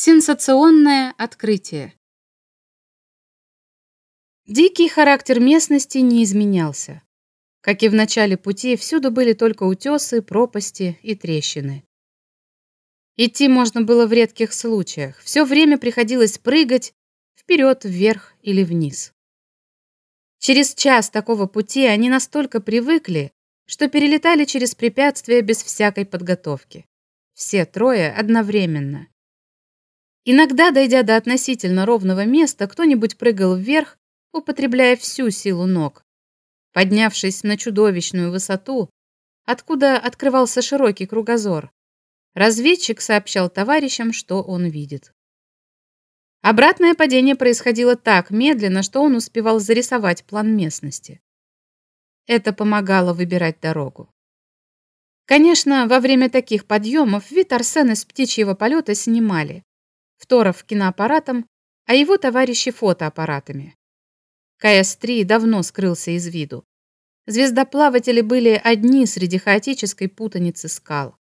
Сенсационное открытие. Дикий характер местности не изменялся. Как и в начале пути, всюду были только утесы, пропасти и трещины. Идти можно было в редких случаях. Все время приходилось прыгать вперед, вверх или вниз. Через час такого пути они настолько привыкли, что перелетали через препятствия без всякой подготовки. Все трое одновременно. Иногда, дойдя до относительно ровного места, кто-нибудь прыгал вверх, употребляя всю силу ног. Поднявшись на чудовищную высоту, откуда открывался широкий кругозор, разведчик сообщал товарищам, что он видит. Обратное падение происходило так медленно, что он успевал зарисовать план местности. Это помогало выбирать дорогу. Конечно, во время таких подъемов вид Арсена с птичьего полета снимали, Второв киноаппаратом, а его товарищи фотоаппаратами. КС-3 давно скрылся из виду. Звездоплаватели были одни среди хаотической путаницы скал.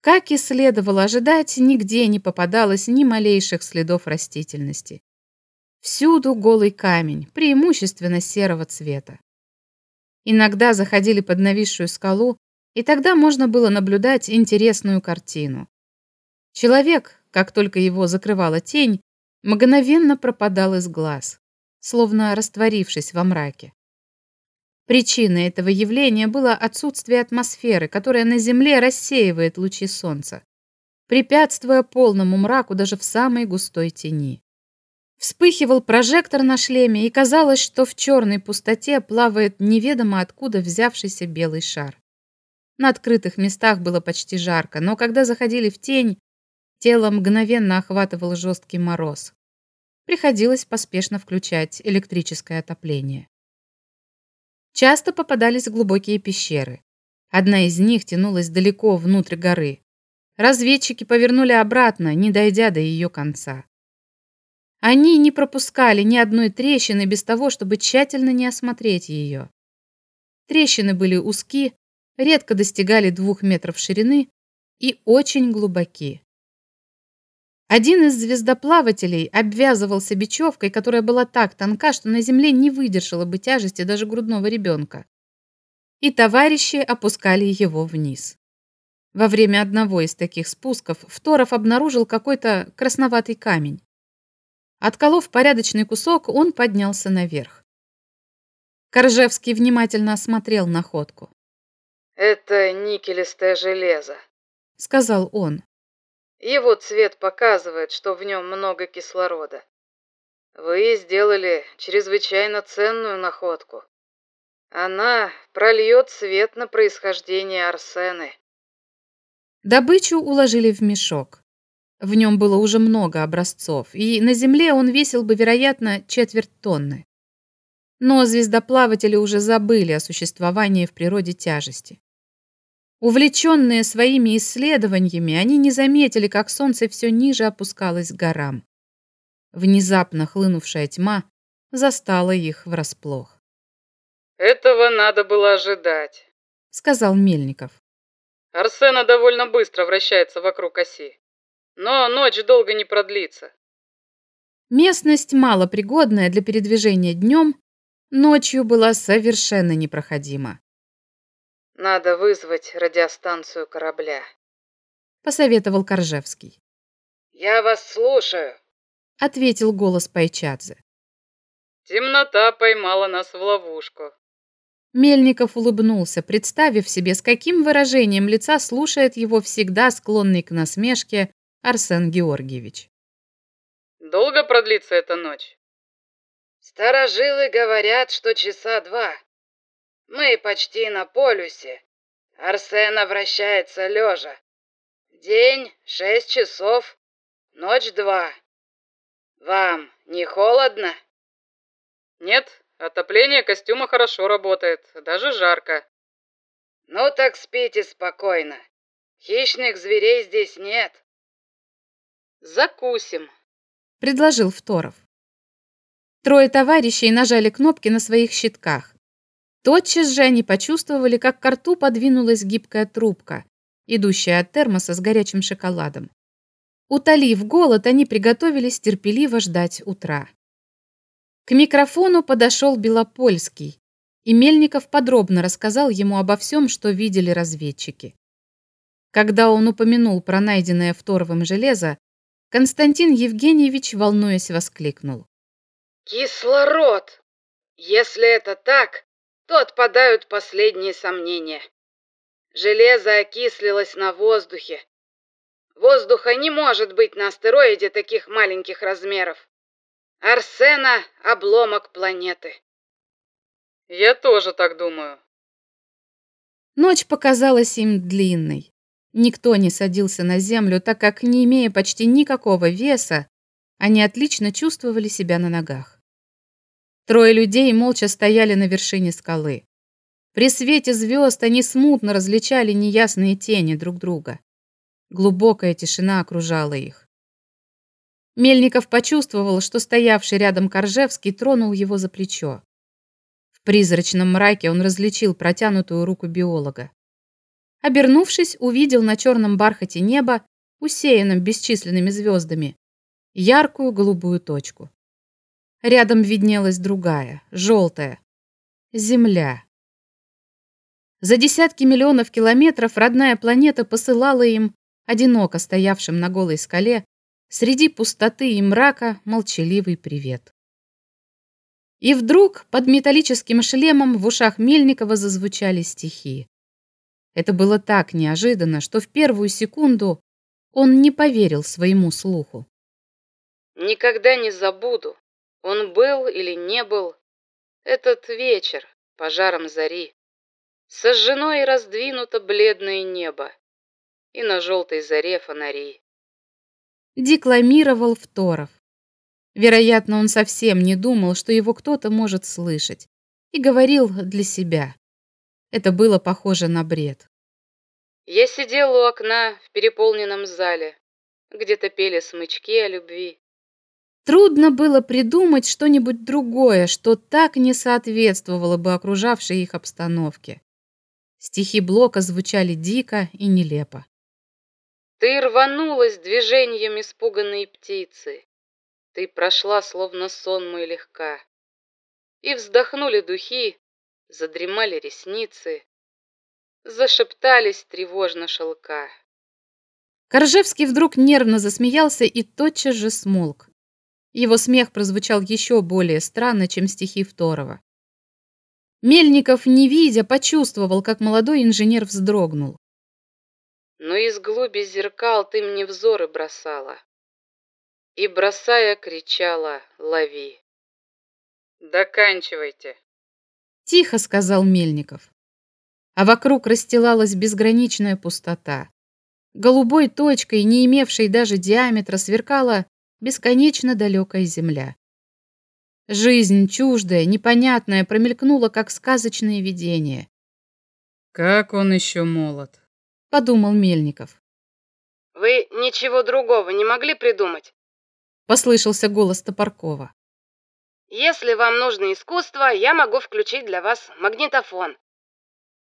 Как и следовало ожидать, нигде не попадалось ни малейших следов растительности. Всюду голый камень, преимущественно серого цвета. Иногда заходили под нависшую скалу, и тогда можно было наблюдать интересную картину. Человек, как только его закрывала тень, мгновенно пропадал из глаз, словно растворившись во мраке. Причиной этого явления было отсутствие атмосферы, которая на Земле рассеивает лучи Солнца, препятствуя полному мраку даже в самой густой тени. Вспыхивал прожектор на шлеме, и казалось, что в черной пустоте плавает неведомо откуда взявшийся белый шар. На открытых местах было почти жарко, но когда заходили в тень, Тело мгновенно охватывал жесткий мороз. Приходилось поспешно включать электрическое отопление. Часто попадались глубокие пещеры. Одна из них тянулась далеко внутрь горы. Разведчики повернули обратно, не дойдя до ее конца. Они не пропускали ни одной трещины без того, чтобы тщательно не осмотреть ее. Трещины были узки, редко достигали двух метров ширины и очень глубоки. Один из звездоплавателей обвязывался бечевкой, которая была так тонка, что на земле не выдержала бы тяжести даже грудного ребенка. И товарищи опускали его вниз. Во время одного из таких спусков Второв обнаружил какой-то красноватый камень. Отколов порядочный кусок, он поднялся наверх. Коржевский внимательно осмотрел находку. «Это никелистое железо», — сказал он. Его цвет показывает, что в нем много кислорода. Вы сделали чрезвычайно ценную находку. Она прольет свет на происхождение Арсены. Добычу уложили в мешок. В нем было уже много образцов, и на Земле он весил бы, вероятно, четверть тонны. Но звездоплаватели уже забыли о существовании в природе тяжести. Увлеченные своими исследованиями, они не заметили, как солнце все ниже опускалось к горам. Внезапно хлынувшая тьма застала их врасплох. «Этого надо было ожидать», — сказал Мельников. «Арсена довольно быстро вращается вокруг оси, но ночь долго не продлится». Местность малопригодная для передвижения днем, ночью была совершенно непроходима. Надо вызвать радиостанцию корабля, посоветовал Коржевский. Я вас слушаю, ответил голос Пайчадзе. Темнота поймала нас в ловушку. Мельников улыбнулся, представив себе, с каким выражением лица слушает его всегда склонный к насмешке Арсен Георгиевич. Долго продлится эта ночь? Старожилы говорят, что часа два. Мы почти на полюсе. Арсена вращается лежа. День шесть часов, ночь два. Вам не холодно? Нет, отопление костюма хорошо работает, даже жарко. Ну так спите спокойно. Хищных зверей здесь нет. Закусим, предложил Второв. Трое товарищей нажали кнопки на своих щитках. Тотчас же они почувствовали, как к рту подвинулась гибкая трубка, идущая от термоса с горячим шоколадом. Утолив голод, они приготовились терпеливо ждать утра. К микрофону подошел Белопольский, и Мельников подробно рассказал ему обо всем, что видели разведчики. Когда он упомянул про найденное Второвым железо, Константин Евгеньевич, волнуясь, воскликнул. «Кислород! Если это так, то отпадают последние сомнения. Железо окислилось на воздухе. Воздуха не может быть на астероиде таких маленьких размеров. Арсена — обломок планеты. Я тоже так думаю. Ночь показалась им длинной. Никто не садился на землю, так как, не имея почти никакого веса, они отлично чувствовали себя на ногах. Трое людей молча стояли на вершине скалы. При свете звезд они смутно различали неясные тени друг друга. Глубокая тишина окружала их. Мельников почувствовал, что стоявший рядом Коржевский тронул его за плечо. В призрачном мраке он различил протянутую руку биолога. Обернувшись, увидел на черном бархате неба, усеянном бесчисленными звездами, яркую голубую точку. Рядом виднелась другая, желтая. Земля. За десятки миллионов километров родная планета посылала им, одиноко стоявшим на голой скале, Среди пустоты и мрака молчаливый привет. И вдруг под металлическим шлемом в ушах Мельникова зазвучали стихи. Это было так неожиданно, что в первую секунду он не поверил своему слуху. Никогда не забуду, он был или не был, этот вечер пожаром зари. Сожжено и раздвинуто бледное небо, и на желтой заре фонари декламировал Второв. Вероятно, он совсем не думал, что его кто-то может слышать, и говорил для себя. Это было похоже на бред. Я сидел у окна в переполненном зале, где-то пели смычки о любви. Трудно было придумать что-нибудь другое, что так не соответствовало бы окружавшей их обстановке. Стихи Блока звучали дико и нелепо. Ты рванулась движением испуганной птицы. Ты прошла, словно сон мой легка. И вздохнули духи, задремали ресницы, Зашептались тревожно шелка. Коржевский вдруг нервно засмеялся и тотчас же смолк. Его смех прозвучал еще более странно, чем стихи Второго. Мельников, не видя, почувствовал, как молодой инженер вздрогнул но из глуби зеркал ты мне взоры бросала. И, бросая, кричала «Лови!» «Доканчивайте!» Тихо сказал Мельников. А вокруг расстилалась безграничная пустота. Голубой точкой, не имевшей даже диаметра, сверкала бесконечно далекая земля. Жизнь чуждая, непонятная, промелькнула, как сказочное видение. «Как он еще молод!» — подумал Мельников. «Вы ничего другого не могли придумать?» — послышался голос Топоркова. «Если вам нужно искусство, я могу включить для вас магнитофон».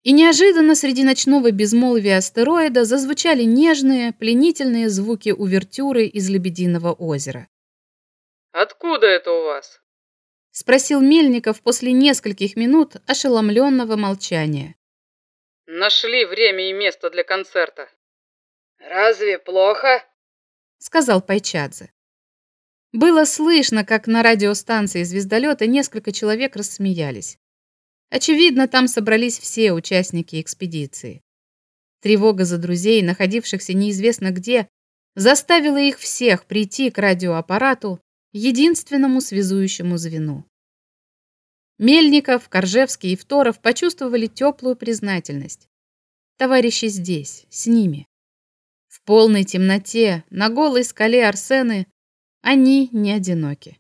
И неожиданно среди ночного безмолвия астероида зазвучали нежные, пленительные звуки увертюры из Лебединого озера. «Откуда это у вас?» — спросил Мельников после нескольких минут ошеломленного молчания. Нашли время и место для концерта. Разве плохо? Сказал Пайчадзе. Было слышно, как на радиостанции звездолета несколько человек рассмеялись. Очевидно, там собрались все участники экспедиции. Тревога за друзей, находившихся неизвестно где, заставила их всех прийти к радиоаппарату, единственному связующему звену. Мельников, Коржевский и Второв почувствовали теплую признательность. Товарищи здесь, с ними. В полной темноте, на голой скале Арсены, они не одиноки.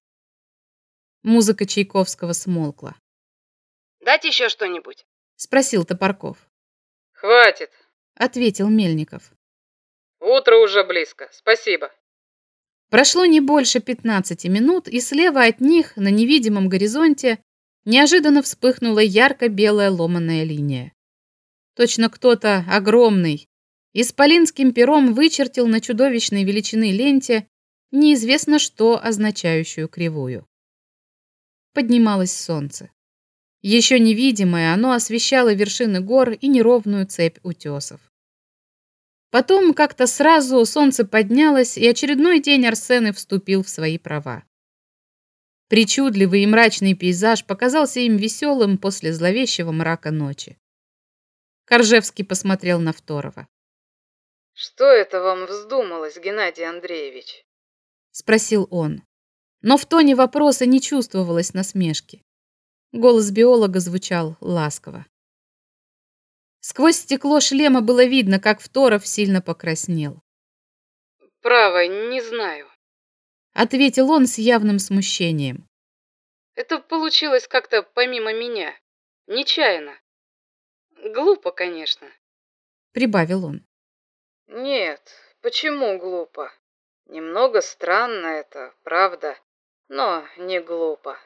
Музыка Чайковского смолкла. «Дать еще что-нибудь?» — спросил Топорков. «Хватит», — ответил Мельников. «Утро уже близко, спасибо». Прошло не больше 15 минут, и слева от них, на невидимом горизонте, неожиданно вспыхнула ярко-белая ломаная линия. Точно кто-то огромный, Исполинским пером вычертил на чудовищной величины ленте неизвестно что означающую кривую. Поднималось солнце. Еще невидимое, оно освещало вершины гор и неровную цепь утесов. Потом как-то сразу солнце поднялось, и очередной день Арсены вступил в свои права. Причудливый и мрачный пейзаж показался им веселым после зловещего мрака ночи. Коржевский посмотрел на Второго. «Что это вам вздумалось, Геннадий Андреевич?» Спросил он. Но в тоне вопроса не чувствовалось насмешки. Голос биолога звучал ласково. Сквозь стекло шлема было видно, как Второв сильно покраснел. «Право, не знаю», — ответил он с явным смущением. «Это получилось как-то помимо меня, нечаянно. Глупо, конечно», — прибавил он. «Нет, почему глупо? Немного странно это, правда, но не глупо».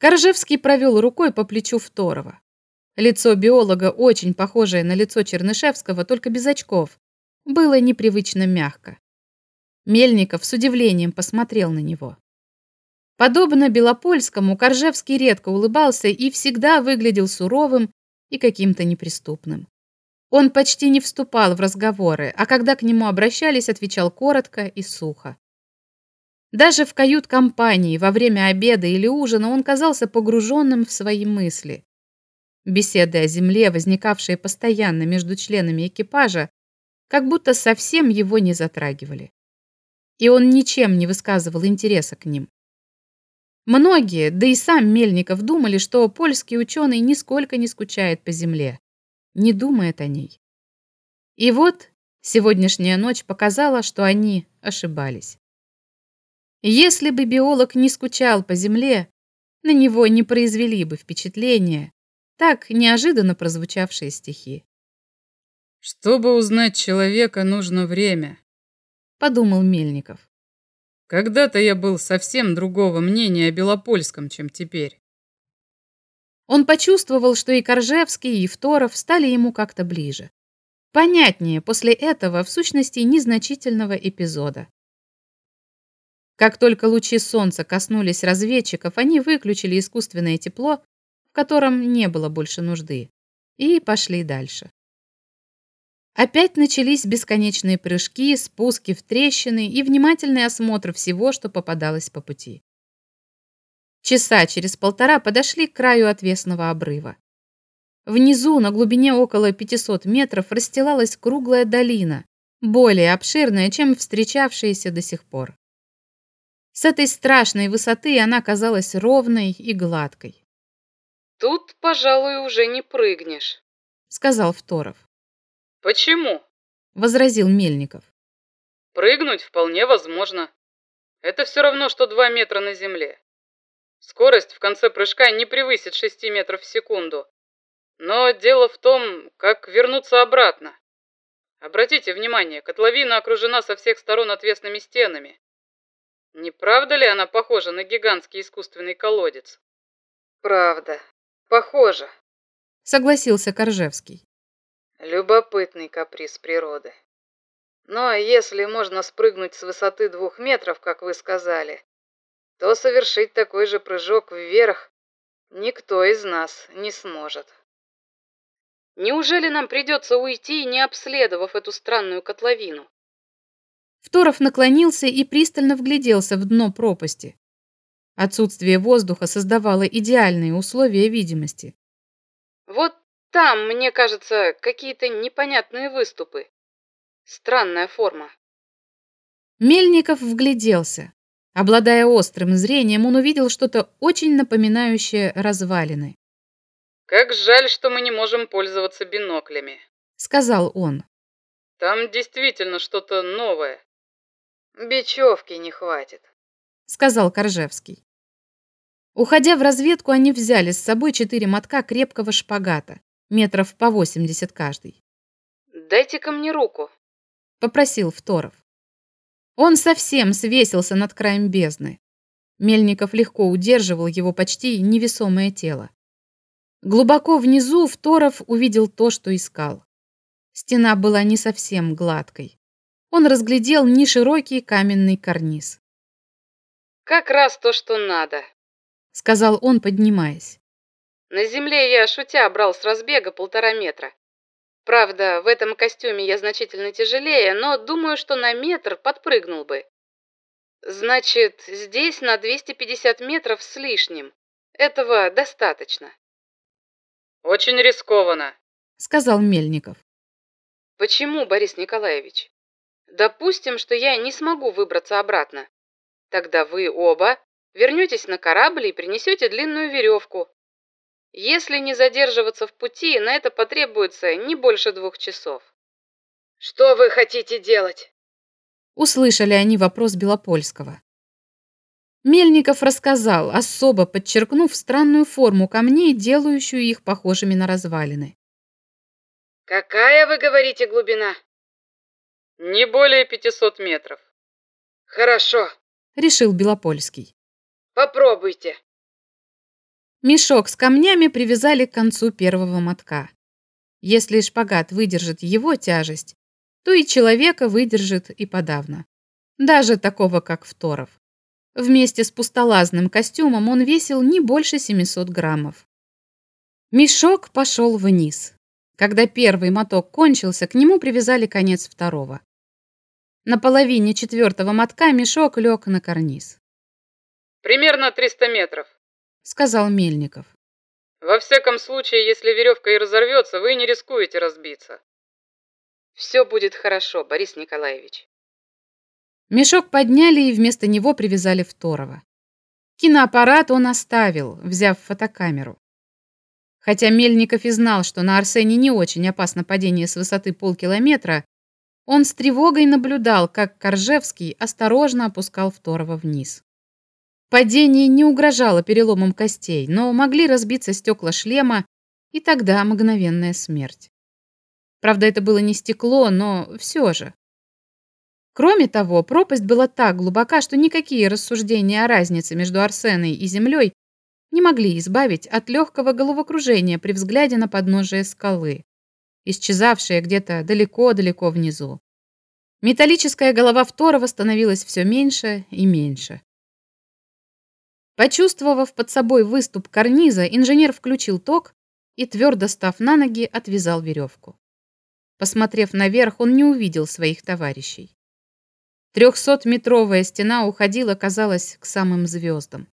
Коржевский провел рукой по плечу Второго. Лицо биолога, очень похожее на лицо Чернышевского, только без очков, было непривычно мягко. Мельников с удивлением посмотрел на него. Подобно Белопольскому, Коржевский редко улыбался и всегда выглядел суровым и каким-то неприступным. Он почти не вступал в разговоры, а когда к нему обращались, отвечал коротко и сухо. Даже в кают-компании во время обеда или ужина он казался погруженным в свои мысли. Беседы о земле, возникавшие постоянно между членами экипажа, как будто совсем его не затрагивали. И он ничем не высказывал интереса к ним. Многие, да и сам Мельников, думали, что польский ученый нисколько не скучает по земле, не думает о ней. И вот сегодняшняя ночь показала, что они ошибались. Если бы биолог не скучал по земле, на него не произвели бы впечатления так неожиданно прозвучавшие стихи. «Чтобы узнать человека, нужно время», — подумал Мельников. «Когда-то я был совсем другого мнения о Белопольском, чем теперь». Он почувствовал, что и Коржевский, и Второв стали ему как-то ближе. Понятнее после этого, в сущности, незначительного эпизода. Как только лучи солнца коснулись разведчиков, они выключили искусственное тепло, в котором не было больше нужды, и пошли дальше. Опять начались бесконечные прыжки, спуски в трещины и внимательный осмотр всего, что попадалось по пути. Часа через полтора подошли к краю отвесного обрыва. Внизу, на глубине около 500 метров, расстилалась круглая долина, более обширная, чем встречавшиеся до сих пор. С этой страшной высоты она казалась ровной и гладкой. «Тут, пожалуй, уже не прыгнешь», — сказал Второв. «Почему?» — возразил Мельников. «Прыгнуть вполне возможно. Это все равно, что два метра на земле. Скорость в конце прыжка не превысит шести метров в секунду. Но дело в том, как вернуться обратно. Обратите внимание, котловина окружена со всех сторон отвесными стенами. Не правда ли она похожа на гигантский искусственный колодец? Правда. Похоже. Согласился Коржевский. Любопытный каприз природы. Но если можно спрыгнуть с высоты двух метров, как вы сказали, то совершить такой же прыжок вверх никто из нас не сможет. Неужели нам придется уйти, не обследовав эту странную котловину? Второв наклонился и пристально вгляделся в дно пропасти. Отсутствие воздуха создавало идеальные условия видимости. Вот там, мне кажется, какие-то непонятные выступы. Странная форма. Мельников вгляделся. Обладая острым зрением, он увидел что-то очень напоминающее развалины. «Как жаль, что мы не можем пользоваться биноклями», — сказал он. «Там действительно что-то новое. Бечевки не хватит, сказал Коржевский. Уходя в разведку, они взяли с собой четыре мотка крепкого шпагата, метров по восемьдесят каждый. «Дайте-ка мне руку», — попросил Второв. Он совсем свесился над краем бездны. Мельников легко удерживал его почти невесомое тело. Глубоко внизу Второв увидел то, что искал. Стена была не совсем гладкой. Он разглядел неширокий каменный карниз. «Как раз то, что надо», — сказал он, поднимаясь. «На земле я, шутя, брал с разбега полтора метра. Правда, в этом костюме я значительно тяжелее, но думаю, что на метр подпрыгнул бы. Значит, здесь на 250 метров с лишним. Этого достаточно. Очень рискованно, сказал Мельников. Почему, Борис Николаевич? Допустим, что я не смогу выбраться обратно. Тогда вы оба вернетесь на корабль и принесете длинную веревку. Если не задерживаться в пути, на это потребуется не больше двух часов. Что вы хотите делать? Услышали они вопрос Белопольского. Мельников рассказал, особо подчеркнув странную форму камней, делающую их похожими на развалины. Какая, вы говорите, глубина? Не более 500 метров. Хорошо, решил Белопольский. Попробуйте. Мешок с камнями привязали к концу первого мотка. Если шпагат выдержит его тяжесть, то и человека выдержит и подавно. Даже такого, как Второв. Вместе с пустолазным костюмом он весил не больше 700 граммов. Мешок пошел вниз. Когда первый моток кончился, к нему привязали конец второго. На половине четвертого мотка мешок лег на карниз. «Примерно 300 метров», — сказал Мельников. «Во всяком случае, если веревка и разорвется, вы не рискуете разбиться. Все будет хорошо, Борис Николаевич. Мешок подняли и вместо него привязали Второго. Киноаппарат он оставил, взяв фотокамеру. Хотя Мельников и знал, что на Арсене не очень опасно падение с высоты полкилометра, он с тревогой наблюдал, как Коржевский осторожно опускал Второго вниз. Падение не угрожало переломом костей, но могли разбиться стекла шлема, и тогда мгновенная смерть. Правда, это было не стекло, но все же. Кроме того, пропасть была так глубока, что никакие рассуждения о разнице между Арсеной и землей не могли избавить от легкого головокружения при взгляде на подножие скалы, исчезавшее где-то далеко-далеко внизу. Металлическая голова Второго становилась все меньше и меньше. Почувствовав под собой выступ карниза, инженер включил ток и, твердо став на ноги, отвязал веревку. Посмотрев наверх, он не увидел своих товарищей. Трехсотметровая стена уходила, казалось, к самым звездам.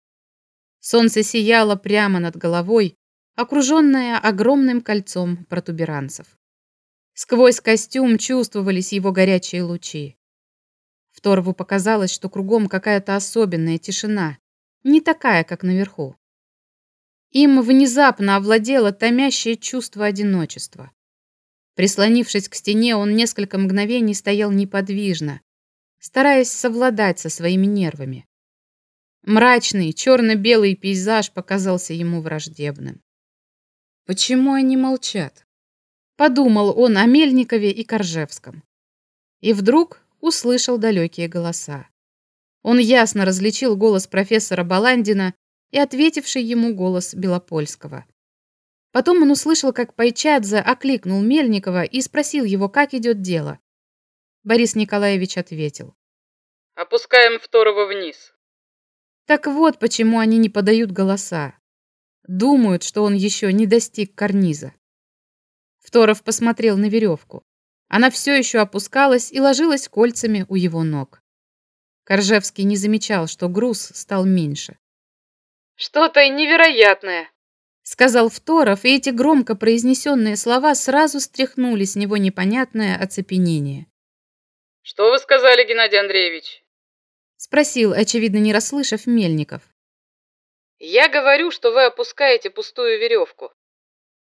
Солнце сияло прямо над головой, окруженное огромным кольцом протуберанцев. Сквозь костюм чувствовались его горячие лучи. Второву показалось, что кругом какая-то особенная тишина, не такая, как наверху. Им внезапно овладело томящее чувство одиночества. Прислонившись к стене, он несколько мгновений стоял неподвижно, стараясь совладать со своими нервами. Мрачный, черно-белый пейзаж показался ему враждебным. Почему они молчат? Подумал он о Мельникове и Коржевском. И вдруг услышал далекие голоса. Он ясно различил голос профессора Баландина и ответивший ему голос Белопольского. Потом он услышал, как Пайчадзе окликнул Мельникова и спросил его, как идет дело. Борис Николаевич ответил. «Опускаем второго вниз». Так вот, почему они не подают голоса. Думают, что он еще не достиг карниза. Второв посмотрел на веревку. Она все еще опускалась и ложилась кольцами у его ног. Коржевский не замечал, что груз стал меньше. «Что-то невероятное!» сказал Второв, и эти громко произнесенные слова сразу стряхнули с него непонятное оцепенение. «Что вы сказали, Геннадий Андреевич?» спросил, очевидно, не расслышав Мельников. «Я говорю, что вы опускаете пустую веревку.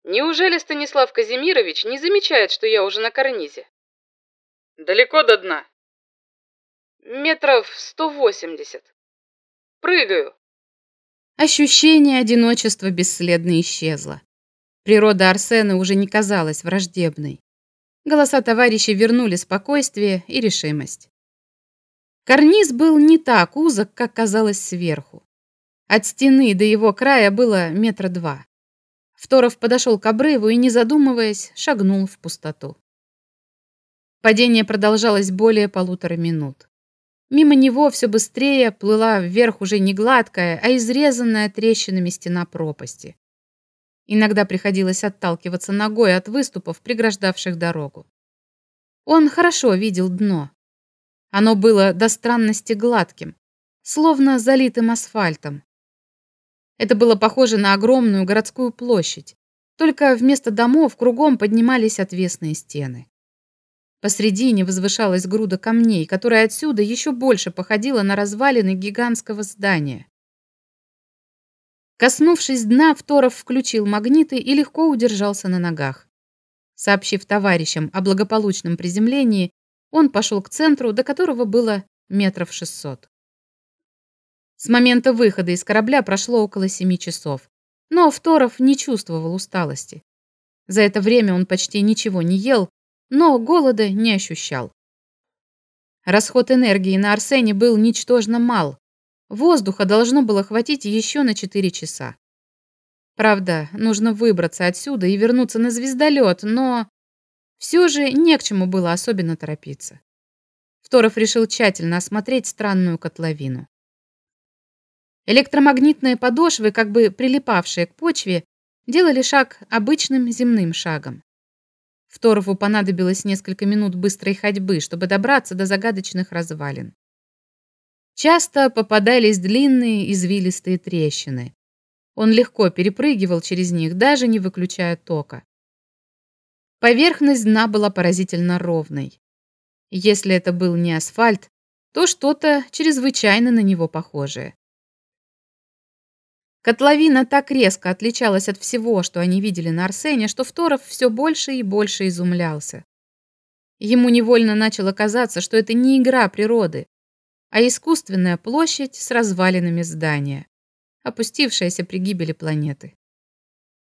Неужели Станислав Казимирович не замечает, что я уже на карнизе?» «Далеко до дна?» «Метров сто восемьдесят. Прыгаю». Ощущение одиночества бесследно исчезло. Природа Арсена уже не казалась враждебной. Голоса товарищей вернули спокойствие и решимость. Карниз был не так узок, как казалось сверху. От стены до его края было метра два. Второв подошел к обрыву и, не задумываясь, шагнул в пустоту. Падение продолжалось более полутора минут. Мимо него все быстрее плыла вверх уже не гладкая, а изрезанная трещинами стена пропасти. Иногда приходилось отталкиваться ногой от выступов, преграждавших дорогу. Он хорошо видел дно. Оно было до странности гладким, словно залитым асфальтом. Это было похоже на огромную городскую площадь, только вместо домов кругом поднимались отвесные стены. Посредине возвышалась груда камней, которая отсюда еще больше походила на развалины гигантского здания. Коснувшись дна, Второв включил магниты и легко удержался на ногах. Сообщив товарищам о благополучном приземлении, он пошел к центру, до которого было метров шестьсот. С момента выхода из корабля прошло около семи часов, но Второв не чувствовал усталости. За это время он почти ничего не ел, но голода не ощущал. Расход энергии на Арсене был ничтожно мал. Воздуха должно было хватить еще на 4 часа. Правда, нужно выбраться отсюда и вернуться на звездолет, но все же не к чему было особенно торопиться. Второв решил тщательно осмотреть странную котловину. Электромагнитные подошвы, как бы прилипавшие к почве, делали шаг обычным земным шагом. Второву понадобилось несколько минут быстрой ходьбы, чтобы добраться до загадочных развалин. Часто попадались длинные извилистые трещины. Он легко перепрыгивал через них, даже не выключая тока. Поверхность дна была поразительно ровной. Если это был не асфальт, то что-то чрезвычайно на него похожее. Котловина так резко отличалась от всего, что они видели на Арсене, что Второв все больше и больше изумлялся. Ему невольно начало казаться, что это не игра природы, а искусственная площадь с развалинами здания, опустившаяся при гибели планеты.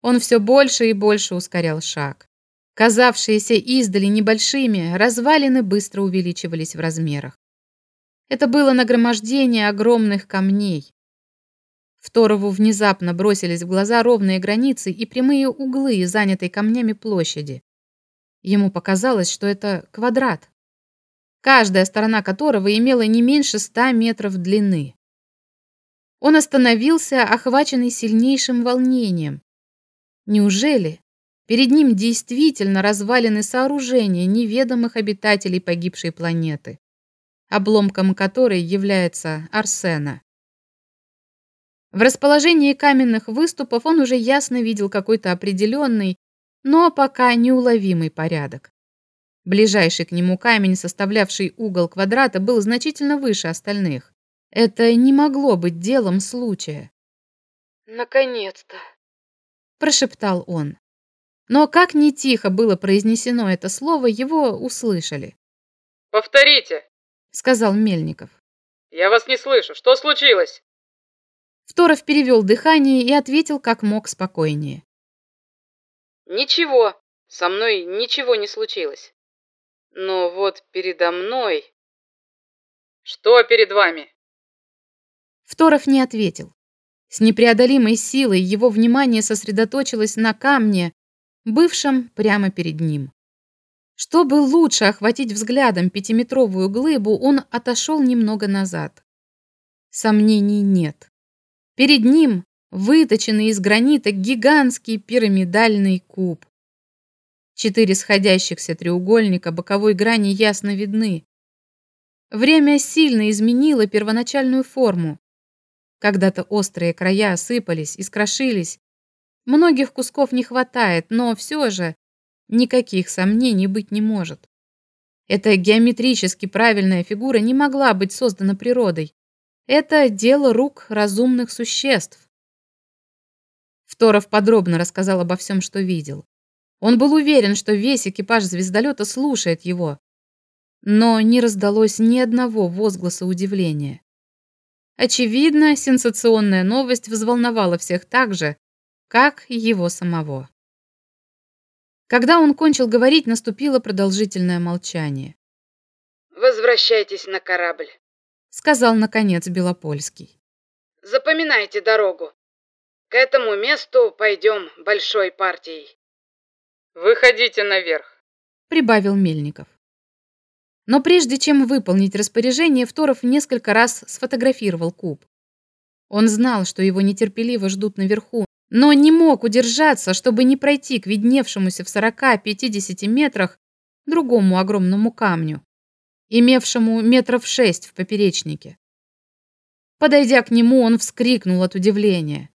Он все больше и больше ускорял шаг. Казавшиеся издали небольшими, развалины быстро увеличивались в размерах. Это было нагромождение огромных камней, Второву внезапно бросились в глаза ровные границы и прямые углы, занятой камнями площади. Ему показалось, что это квадрат, каждая сторона которого имела не меньше ста метров длины. Он остановился, охваченный сильнейшим волнением. Неужели перед ним действительно развалины сооружения неведомых обитателей погибшей планеты, обломком которой является Арсена? В расположении каменных выступов он уже ясно видел какой-то определенный, но пока неуловимый порядок. Ближайший к нему камень, составлявший угол квадрата, был значительно выше остальных. Это не могло быть делом случая. «Наконец-то!» – прошептал он. Но как не тихо было произнесено это слово, его услышали. «Повторите!» – сказал Мельников. «Я вас не слышу. Что случилось?» Второв перевел дыхание и ответил как мог спокойнее. «Ничего, со мной ничего не случилось. Но вот передо мной...» «Что перед вами?» Второв не ответил. С непреодолимой силой его внимание сосредоточилось на камне, бывшем прямо перед ним. Чтобы лучше охватить взглядом пятиметровую глыбу, он отошел немного назад. Сомнений нет. Перед ним выточенный из гранита гигантский пирамидальный куб. Четыре сходящихся треугольника боковой грани ясно видны. Время сильно изменило первоначальную форму. Когда-то острые края осыпались и скрошились. Многих кусков не хватает, но все же никаких сомнений быть не может. Эта геометрически правильная фигура не могла быть создана природой. Это дело рук разумных существ. Второв подробно рассказал обо всем, что видел. Он был уверен, что весь экипаж звездолета слушает его. Но не раздалось ни одного возгласа удивления. Очевидно, сенсационная новость взволновала всех так же, как и его самого. Когда он кончил говорить, наступило продолжительное молчание. «Возвращайтесь на корабль», сказал наконец Белопольский. Запоминайте дорогу. К этому месту пойдем большой партией. Выходите наверх, прибавил Мельников. Но прежде чем выполнить распоряжение, Второв несколько раз сфотографировал куб. Он знал, что его нетерпеливо ждут наверху, но не мог удержаться, чтобы не пройти к видневшемуся в 40-50 метрах другому огромному камню, имевшему метров шесть в поперечнике. Подойдя к нему, он вскрикнул от удивления.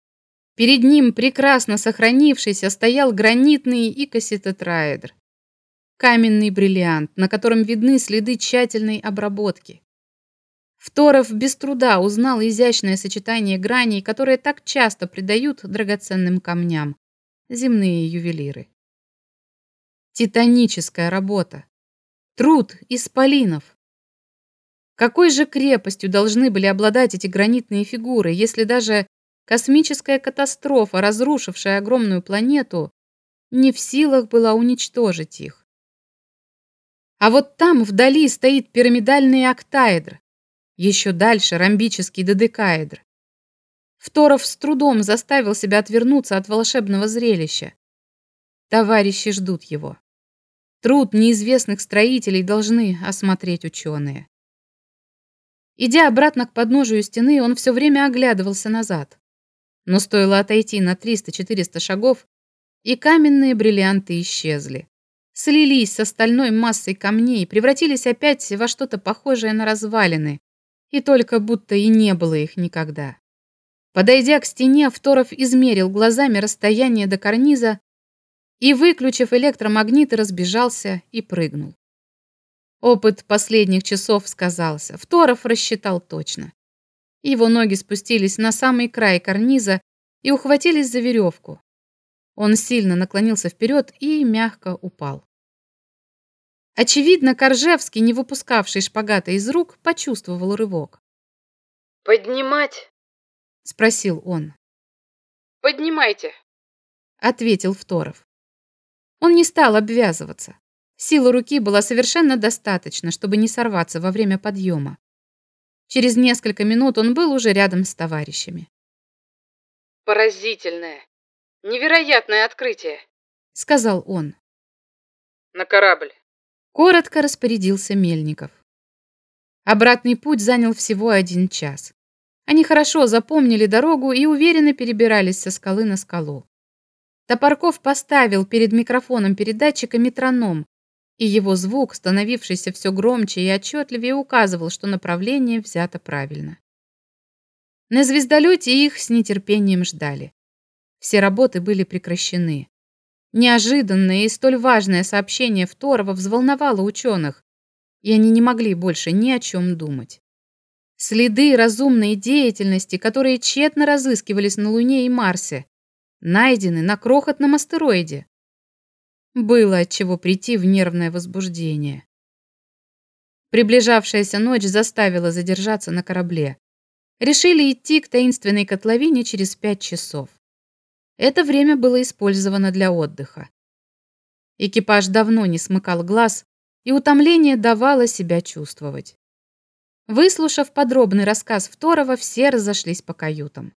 Перед ним, прекрасно сохранившийся, стоял гранитный икоситетраэдр. Каменный бриллиант, на котором видны следы тщательной обработки. Второв без труда узнал изящное сочетание граней, которые так часто придают драгоценным камням. Земные ювелиры. Титаническая работа. Труд исполинов. Какой же крепостью должны были обладать эти гранитные фигуры, если даже космическая катастрофа, разрушившая огромную планету, не в силах была уничтожить их? А вот там вдали стоит пирамидальный октаэдр, еще дальше ромбический додекаэдр. Второв с трудом заставил себя отвернуться от волшебного зрелища. Товарищи ждут его. Труд неизвестных строителей должны осмотреть ученые. Идя обратно к подножию стены, он все время оглядывался назад. Но стоило отойти на 300-400 шагов, и каменные бриллианты исчезли. Слились с остальной массой камней, превратились опять во что-то похожее на развалины, и только будто и не было их никогда. Подойдя к стене, Второв измерил глазами расстояние до карниза и, выключив электромагниты, разбежался и прыгнул. Опыт последних часов сказался. Второв рассчитал точно. Его ноги спустились на самый край карниза и ухватились за веревку. Он сильно наклонился вперед и мягко упал. Очевидно, Коржевский, не выпускавший шпагата из рук, почувствовал рывок. «Поднимать?» — спросил он. «Поднимайте», — ответил Второв. Он не стал обвязываться. Силы руки было совершенно достаточно, чтобы не сорваться во время подъема. Через несколько минут он был уже рядом с товарищами. «Поразительное, невероятное открытие», — сказал он. «На корабль», Коротко распорядился Мельников. Обратный путь занял всего один час. Они хорошо запомнили дорогу и уверенно перебирались со скалы на скалу. Топорков поставил перед микрофоном передатчика метроном, и его звук, становившийся все громче и отчетливее, указывал, что направление взято правильно. На звездолете их с нетерпением ждали. Все работы были прекращены. Неожиданное и столь важное сообщение Второго взволновало ученых, и они не могли больше ни о чем думать. Следы разумной деятельности, которые тщетно разыскивались на Луне и Марсе, найдены на крохотном астероиде. Было от чего прийти в нервное возбуждение. Приближавшаяся ночь заставила задержаться на корабле. Решили идти к таинственной котловине через пять часов. Это время было использовано для отдыха. Экипаж давно не смыкал глаз, и утомление давало себя чувствовать. Выслушав подробный рассказ Второго, все разошлись по каютам.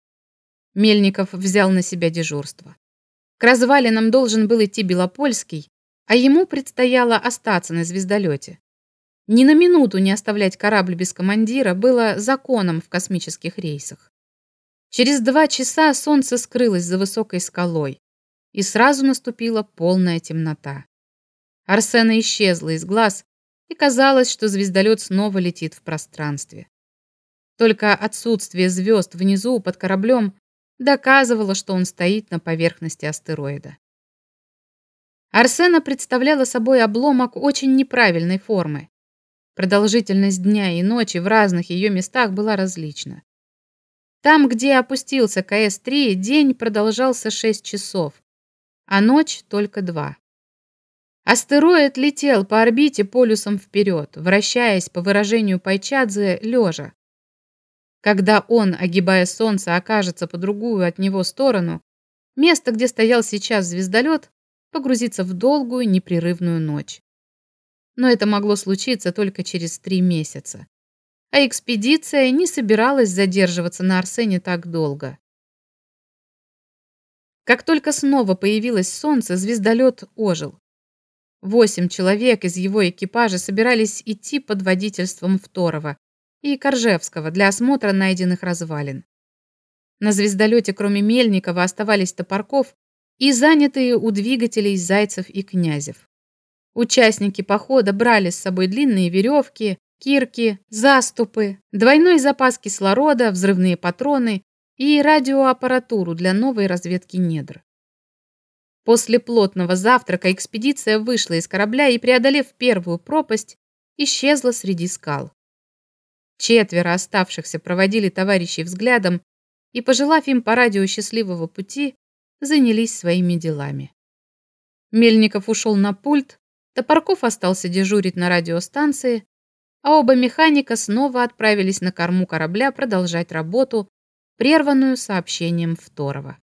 Мельников взял на себя дежурство. К развалинам должен был идти Белопольский, а ему предстояло остаться на звездолете. Ни на минуту не оставлять корабль без командира было законом в космических рейсах. Через два часа солнце скрылось за высокой скалой, и сразу наступила полная темнота. Арсена исчезла из глаз, и казалось, что звездолет снова летит в пространстве. Только отсутствие звезд внизу под кораблем доказывало, что он стоит на поверхности астероида. Арсена представляла собой обломок очень неправильной формы. Продолжительность дня и ночи в разных ее местах была различна. Там, где опустился КС-3, день продолжался 6 часов, а ночь только 2. Астероид летел по орбите полюсом вперед, вращаясь, по выражению Пайчадзе, лежа. Когда он, огибая Солнце, окажется по другую от него сторону, место, где стоял сейчас звездолет, погрузится в долгую непрерывную ночь. Но это могло случиться только через три месяца а экспедиция не собиралась задерживаться на Арсене так долго. Как только снова появилось солнце, звездолет ожил. Восемь человек из его экипажа собирались идти под водительством Второго и Коржевского для осмотра найденных развалин. На звездолете, кроме Мельникова, оставались Топорков и занятые у двигателей Зайцев и Князев. Участники похода брали с собой длинные веревки, кирки, заступы, двойной запас кислорода, взрывные патроны и радиоаппаратуру для новой разведки недр. После плотного завтрака экспедиция вышла из корабля и, преодолев первую пропасть, исчезла среди скал. Четверо оставшихся проводили товарищей взглядом и, пожелав им по радио счастливого пути, занялись своими делами. Мельников ушел на пульт, Топорков остался дежурить на радиостанции, а оба механика снова отправились на корму корабля продолжать работу, прерванную сообщением второго.